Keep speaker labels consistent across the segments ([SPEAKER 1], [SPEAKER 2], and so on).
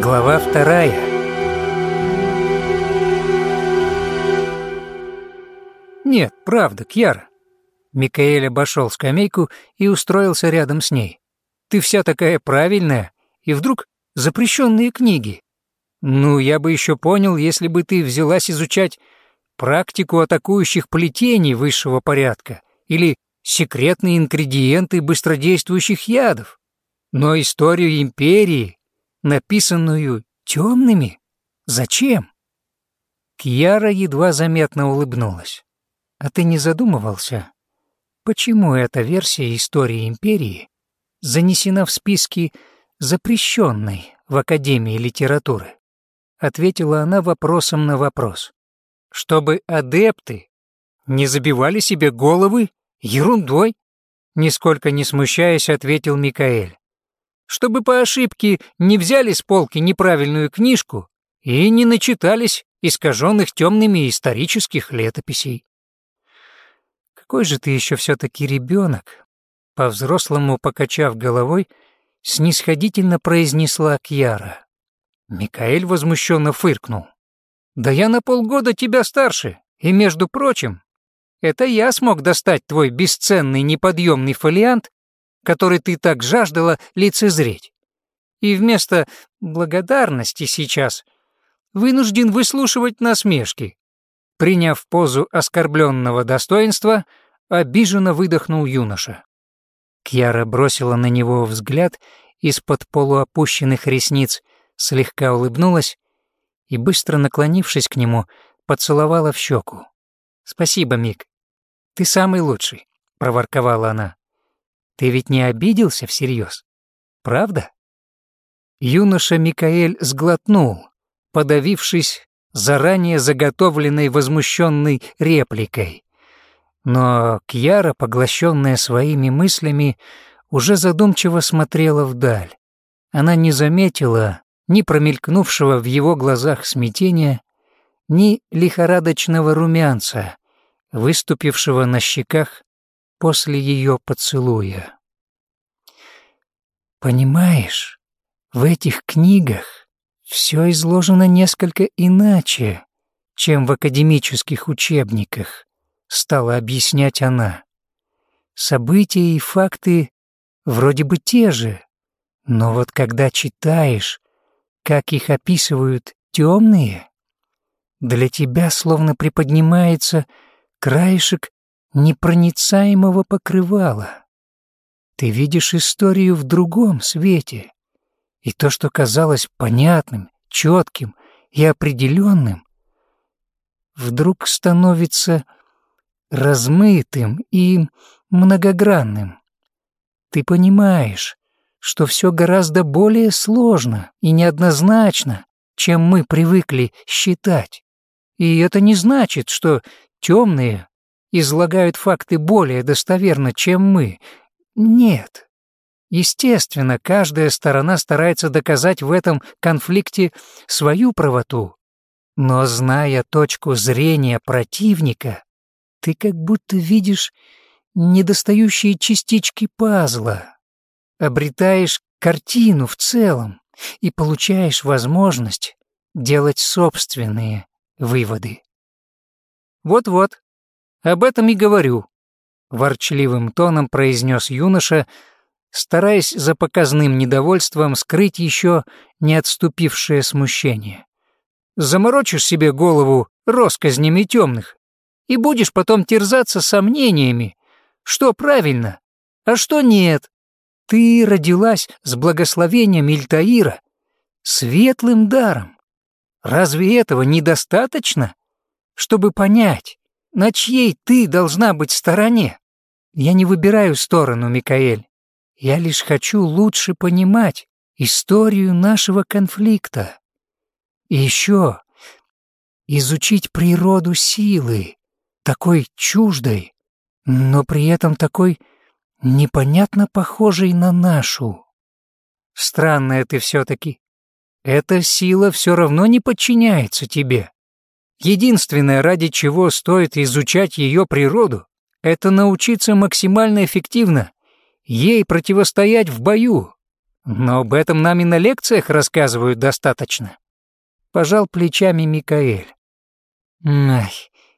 [SPEAKER 1] Глава вторая. Нет, правда, Кьяра. Микаэль обошел скамейку и устроился рядом с ней. Ты вся такая правильная, и вдруг запрещенные книги. Ну, я бы еще понял, если бы ты взялась изучать практику атакующих плетений высшего порядка или секретные ингредиенты быстродействующих ядов. Но историю империи написанную темными? Зачем? Кьяра едва заметно улыбнулась. А ты не задумывался, почему эта версия истории империи занесена в списки запрещенной в Академии литературы? Ответила она вопросом на вопрос. Чтобы адепты не забивали себе головы ерундой? Нисколько не смущаясь, ответил Микаэль чтобы по ошибке не взяли с полки неправильную книжку и не начитались искаженных темными исторических летописей. Какой же ты еще все-таки ребенок? По-взрослому покачав головой, снисходительно произнесла Кьяра. Микаэль возмущенно фыркнул. «Да я на полгода тебя старше, и, между прочим, это я смог достать твой бесценный неподъемный фолиант который ты так жаждала лицезреть. И вместо благодарности сейчас вынужден выслушивать насмешки. Приняв позу оскорбленного достоинства, обиженно выдохнул юноша. Кьяра бросила на него взгляд из-под полуопущенных ресниц, слегка улыбнулась и, быстро наклонившись к нему, поцеловала в щеку. «Спасибо, Мик. Ты самый лучший», — проворковала она. Ты ведь не обиделся всерьез, правда? Юноша Микаэль сглотнул, подавившись заранее заготовленной возмущенной репликой. Но Кьяра, поглощенная своими мыслями, уже задумчиво смотрела вдаль. Она не заметила ни промелькнувшего в его глазах смятения, ни лихорадочного румянца, выступившего на щеках после ее поцелуя. Понимаешь, в этих книгах все изложено несколько иначе, чем в академических учебниках, стала объяснять она. События и факты вроде бы те же, но вот когда читаешь, как их описывают темные, для тебя словно приподнимается краешек непроницаемого покрывала. Ты видишь историю в другом свете, и то, что казалось понятным, четким и определенным, вдруг становится размытым и многогранным. Ты понимаешь, что все гораздо более сложно и неоднозначно, чем мы привыкли считать. И это не значит, что темные излагают факты более достоверно, чем мы. Нет. Естественно, каждая сторона старается доказать в этом конфликте свою правоту. Но зная точку зрения противника, ты как будто видишь недостающие частички пазла, обретаешь картину в целом и получаешь возможность делать собственные выводы. Вот-вот, об этом и говорю», — ворчливым тоном произнес юноша, стараясь за показным недовольством скрыть еще не отступившее смущение. «Заморочишь себе голову росказнями темных и будешь потом терзаться сомнениями, что правильно, а что нет. Ты родилась с благословением Ильтаира, светлым даром. Разве этого недостаточно, чтобы понять, на чьей ты должна быть стороне? Я не выбираю сторону, Микаэль. Я лишь хочу лучше понимать историю нашего конфликта. И еще изучить природу силы, такой чуждой, но при этом такой непонятно похожей на нашу. Странная ты все-таки. Эта сила все равно не подчиняется тебе. Единственное, ради чего стоит изучать ее природу, это научиться максимально эффективно ей противостоять в бою. Но об этом нам и на лекциях рассказывают достаточно. Пожал плечами Микаэль. Ай,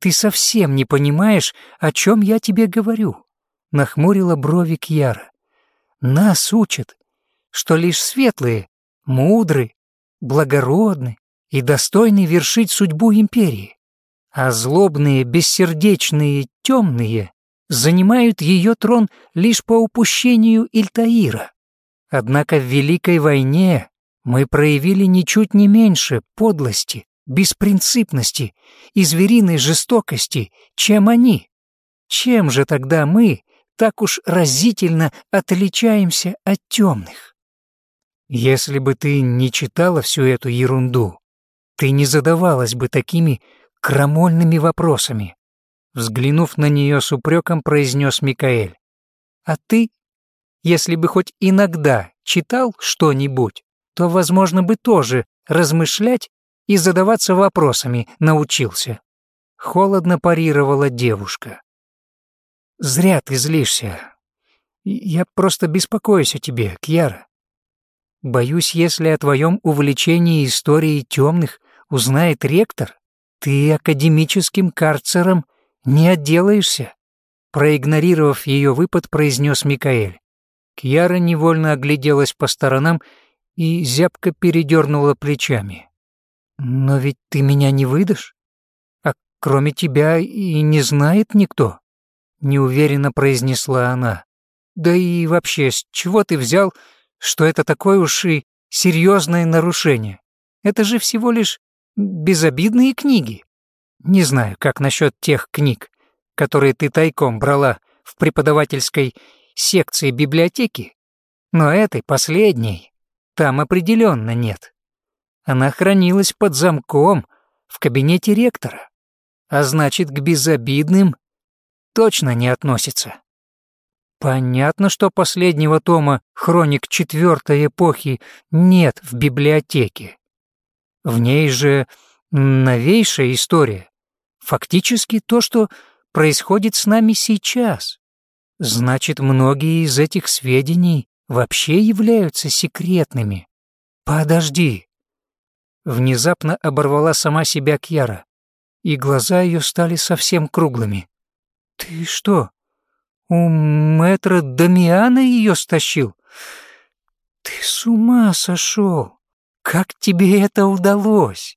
[SPEAKER 1] ты совсем не понимаешь, о чем я тебе говорю. Нахмурила брови Кьяра. Нас учат, что лишь светлые, мудры, благородны и достойны вершить судьбу империи, а злобные, бессердечные, темные занимают ее трон лишь по упущению Ильтаира. Однако в Великой войне мы проявили ничуть не меньше подлости, беспринципности и звериной жестокости, чем они. Чем же тогда мы так уж разительно отличаемся от темных? Если бы ты не читала всю эту ерунду, ты не задавалась бы такими крамольными вопросами. Взглянув на нее с упреком, произнес Микаэль. А ты, если бы хоть иногда читал что-нибудь, то, возможно, бы тоже размышлять и задаваться вопросами научился. Холодно парировала девушка. «Зря ты злишься. Я просто беспокоюсь о тебе, Кьяра. Боюсь, если о твоем увлечении историей темных узнает ректор, ты академическим карцером не отделаешься. Проигнорировав ее выпад, произнес Микаэль. Кьяра невольно огляделась по сторонам и зябко передернула плечами. «Но ведь ты меня не выдашь? А кроме тебя и не знает никто?» Неуверенно произнесла она. «Да и вообще, с чего ты взял, что это такое уж и серьезное нарушение? Это же всего лишь безобидные книги. Не знаю, как насчет тех книг, которые ты тайком брала в преподавательской секции библиотеки, но этой последней там определенно нет. Она хранилась под замком в кабинете ректора, а значит, к безобидным точно не относится. Понятно, что последнего тома «Хроник четвертой эпохи» нет в библиотеке. В ней же новейшая история, фактически то, что происходит с нами сейчас. Значит, многие из этих сведений вообще являются секретными. Подожди. Внезапно оборвала сама себя Кьяра, и глаза ее стали совсем круглыми. Ты что, у мэтра Дамиана ее стащил? Ты с ума сошел? Как тебе это удалось?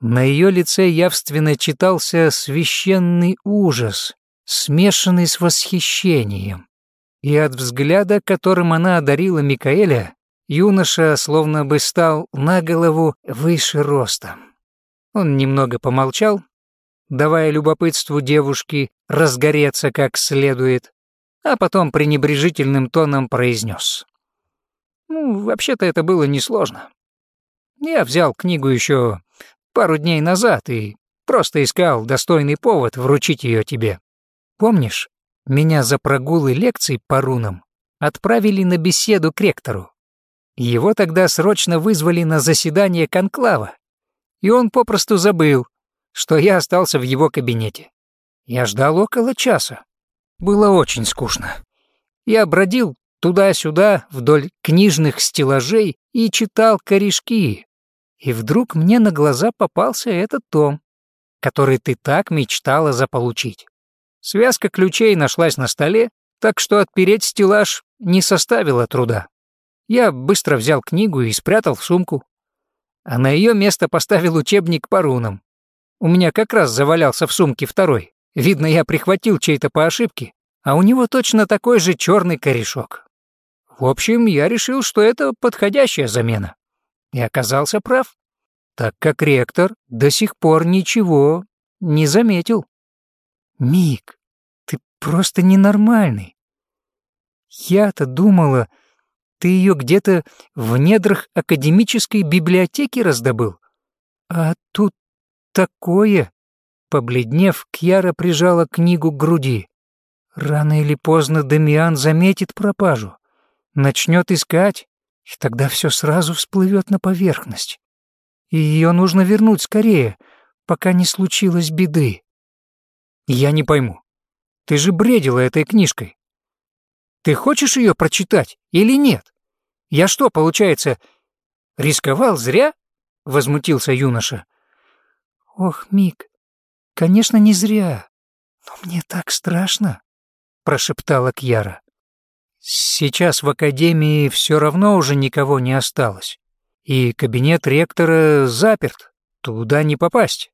[SPEAKER 1] На ее лице явственно читался священный ужас, смешанный с восхищением. И от взгляда, которым она одарила Микаэля, юноша словно бы стал на голову выше ростом. Он немного помолчал, давая любопытству девушки разгореться как следует, а потом пренебрежительным тоном произнес. «Ну, вообще-то это было несложно. Я взял книгу еще пару дней назад и просто искал достойный повод вручить ее тебе. Помнишь, меня за прогулы лекций по рунам отправили на беседу к ректору. Его тогда срочно вызвали на заседание конклава, и он попросту забыл, что я остался в его кабинете. Я ждал около часа. Было очень скучно. Я бродил туда-сюда вдоль книжных стеллажей и читал корешки. И вдруг мне на глаза попался этот том, который ты так мечтала заполучить. Связка ключей нашлась на столе, так что отпереть стеллаж не составило труда. Я быстро взял книгу и спрятал в сумку. А на ее место поставил учебник по рунам. У меня как раз завалялся в сумке второй. Видно, я прихватил чей-то по ошибке, а у него точно такой же черный корешок. В общем, я решил, что это подходящая замена. И оказался прав, так как ректор до сих пор ничего не заметил. Мик, ты просто ненормальный. Я-то думала, ты ее где-то в недрах академической библиотеки раздобыл. А тут такое... Побледнев, Кьяра прижала книгу к груди. Рано или поздно Дамиан заметит пропажу, начнет искать, и тогда все сразу всплывет на поверхность. И ее нужно вернуть скорее, пока не случилось беды. Я не пойму. Ты же бредила этой книжкой. Ты хочешь ее прочитать или нет? Я что, получается, рисковал зря?» — возмутился юноша. «Ох, Мик, конечно, не зря, но мне так страшно», — прошептала Кьяра. «Сейчас в академии все равно уже никого не осталось, и кабинет ректора заперт, туда не попасть.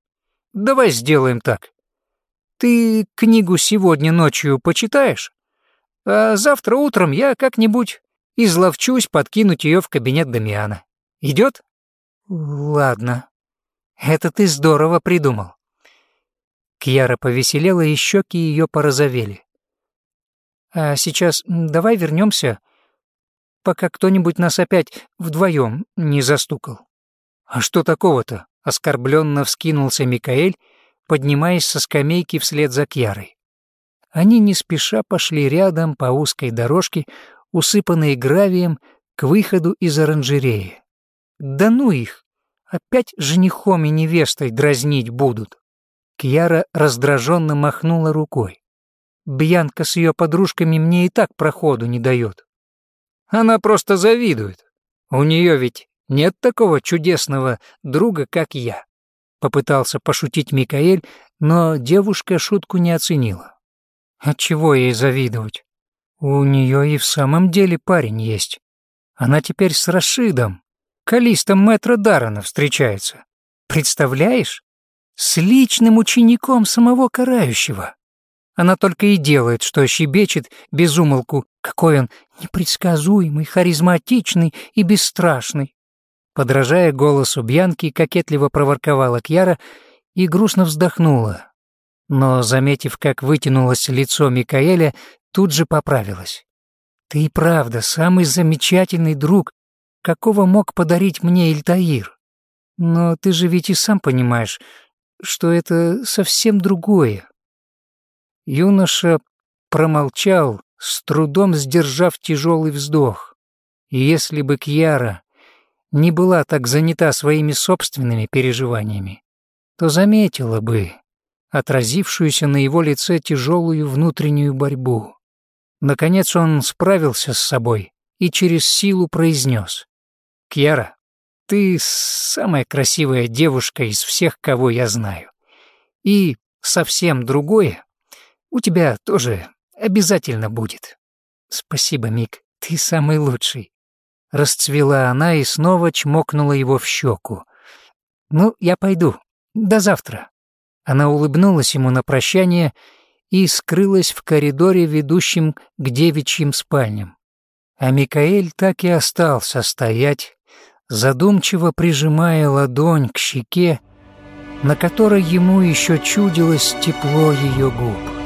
[SPEAKER 1] Давай сделаем так. Ты книгу сегодня ночью почитаешь, а завтра утром я как-нибудь изловчусь подкинуть ее в кабинет Дамиана. Идет? Ладно. Это ты здорово придумал. Кьяра повеселела, и щеки ее порозовели. А сейчас давай вернемся, пока кто-нибудь нас опять вдвоем не застукал. А что такого-то? Оскорбленно вскинулся Микаэль поднимаясь со скамейки вслед за Кьярой. Они не спеша пошли рядом по узкой дорожке, усыпанной гравием, к выходу из оранжереи. Да ну их! Опять женихом и невестой дразнить будут. Кьяра раздраженно махнула рукой. Бьянка с ее подружками мне и так проходу не дает. Она просто завидует. У нее ведь нет такого чудесного друга, как я. Попытался пошутить Микаэль, но девушка шутку не оценила. Отчего ей завидовать? У нее и в самом деле парень есть. Она теперь с Рашидом, калистом мэтра Дарана встречается. Представляешь? С личным учеником самого карающего. Она только и делает, что щебечет без умолку, какой он непредсказуемый, харизматичный и бесстрашный. Подражая голосу Бьянки, кокетливо проворковала Кьяра и грустно вздохнула. Но, заметив, как вытянулось лицо Микаэля, тут же поправилась. «Ты и правда самый замечательный друг, какого мог подарить мне Ильтаир. Но ты же ведь и сам понимаешь, что это совсем другое». Юноша промолчал, с трудом сдержав тяжелый вздох. И если бы Кьяра не была так занята своими собственными переживаниями, то заметила бы отразившуюся на его лице тяжелую внутреннюю борьбу. Наконец он справился с собой и через силу произнес. «Кьяра, ты самая красивая девушка из всех, кого я знаю. И совсем другое у тебя тоже обязательно будет. Спасибо, Мик, ты самый лучший. Расцвела она и снова чмокнула его в щеку. «Ну, я пойду. До завтра». Она улыбнулась ему на прощание и скрылась в коридоре, ведущем к девичьим спальням. А Микаэль так и остался стоять, задумчиво прижимая ладонь к щеке, на которой ему еще чудилось тепло ее губ.